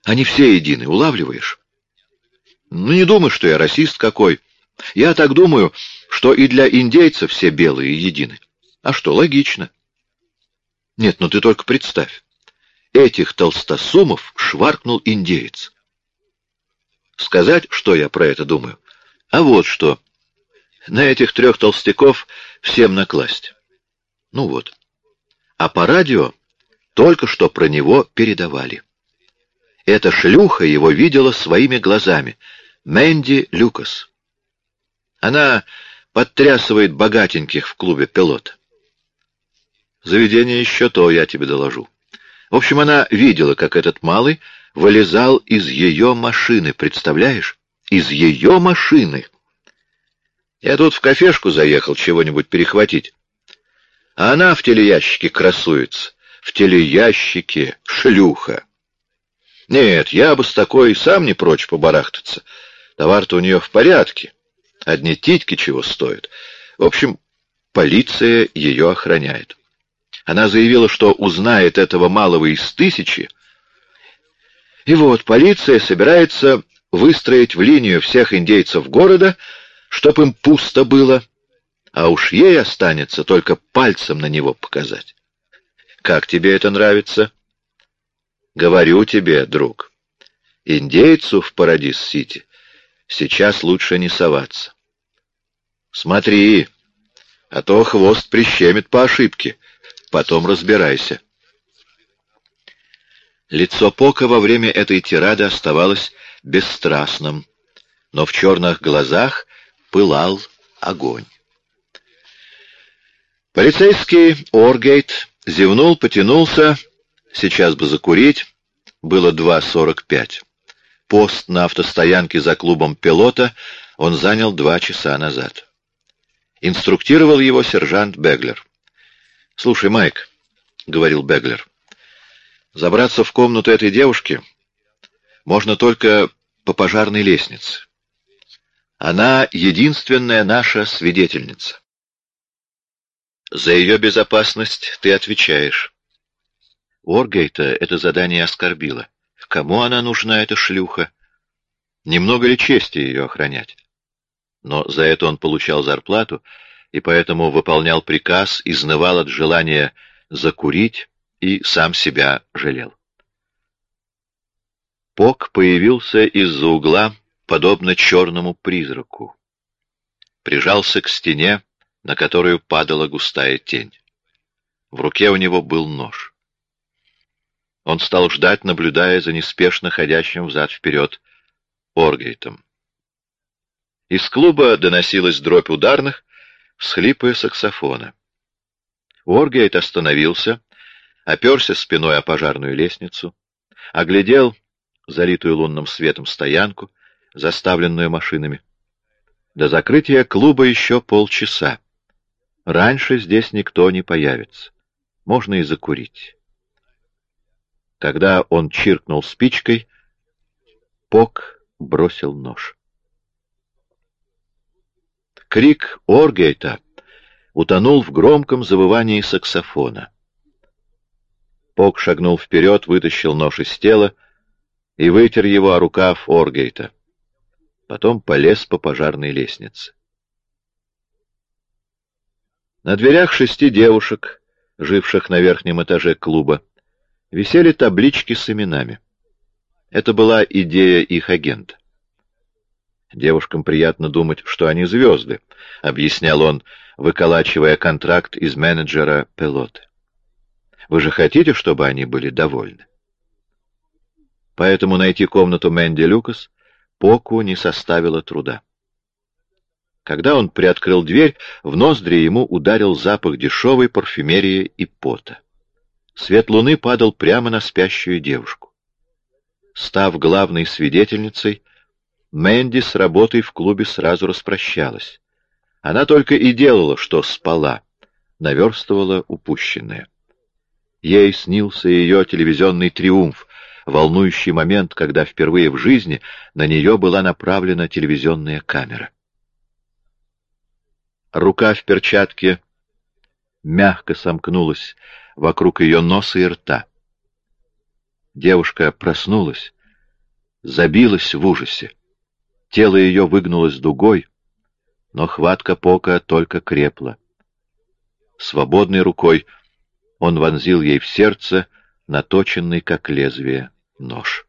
они все едины, улавливаешь? Ну, не думай, что я расист какой. Я так думаю, что и для индейцев все белые едины. А что, логично. Нет, ну ты только представь. Этих толстосумов шваркнул индеец. Сказать, что я про это думаю? А вот что. На этих трех толстяков всем накласть. Ну вот. А по радио только что про него передавали. Эта шлюха его видела своими глазами. Мэнди Люкас. Она подтрясывает богатеньких в клубе пилот. Заведение еще то, я тебе доложу. В общем, она видела, как этот малый вылезал из ее машины, представляешь? Из ее машины. Я тут в кафешку заехал чего-нибудь перехватить. А она в телеящике красуется. В телеящике шлюха. Нет, я бы с такой сам не прочь побарахтаться. Товар-то у нее в порядке. Одни титьки чего стоят. В общем, полиция ее охраняет. Она заявила, что узнает этого малого из тысячи. И вот полиция собирается выстроить в линию всех индейцев города, чтоб им пусто было, а уж ей останется только пальцем на него показать. Как тебе это нравится? Говорю тебе, друг, индейцу в Парадис-Сити сейчас лучше не соваться. Смотри, а то хвост прищемит по ошибке. Потом разбирайся. Лицо Пока во время этой тирады оставалось бесстрастным, но в черных глазах пылал огонь. Полицейский Оргейт зевнул, потянулся, сейчас бы закурить, было 2.45. Пост на автостоянке за клубом пилота он занял два часа назад. Инструктировал его сержант Беглер. «Слушай, Майк», — говорил Беглер, — «забраться в комнату этой девушки можно только по пожарной лестнице. Она единственная наша свидетельница. За ее безопасность ты отвечаешь». Оргейта это задание оскорбило. Кому она нужна, эта шлюха? Немного ли чести ее охранять? но за это он получал зарплату и поэтому выполнял приказ, изнывал от желания закурить и сам себя жалел. Пок появился из-за угла, подобно черному призраку. прижался к стене, на которую падала густая тень. В руке у него был нож. Он стал ждать, наблюдая за неспешно ходящим взад-вперед Оргейтом. Из клуба доносилась дробь ударных, всхлипы саксофона. Оргейт остановился, оперся спиной о пожарную лестницу, оглядел залитую лунным светом стоянку, заставленную машинами. До закрытия клуба еще полчаса. Раньше здесь никто не появится. Можно и закурить. Когда он чиркнул спичкой, Пок бросил нож. Крик Оргейта утонул в громком завывании саксофона. Пок шагнул вперед, вытащил нож из тела и вытер его о рукав Оргейта. Потом полез по пожарной лестнице. На дверях шести девушек, живших на верхнем этаже клуба, висели таблички с именами. Это была идея их агента. Девушкам приятно думать, что они звезды, — объяснял он, выколачивая контракт из менеджера пилоты. Вы же хотите, чтобы они были довольны? Поэтому найти комнату Мэнди Люкас Поку не составило труда. Когда он приоткрыл дверь, в ноздри ему ударил запах дешевой парфюмерии и пота. Свет луны падал прямо на спящую девушку. Став главной свидетельницей, Мэнди с работой в клубе сразу распрощалась. Она только и делала, что спала, наверстывала упущенное. Ей снился ее телевизионный триумф, волнующий момент, когда впервые в жизни на нее была направлена телевизионная камера. Рука в перчатке мягко сомкнулась вокруг ее носа и рта. Девушка проснулась, забилась в ужасе. Тело ее выгнулось дугой, но хватка Пока только крепла. Свободной рукой он вонзил ей в сердце, наточенный, как лезвие, нож.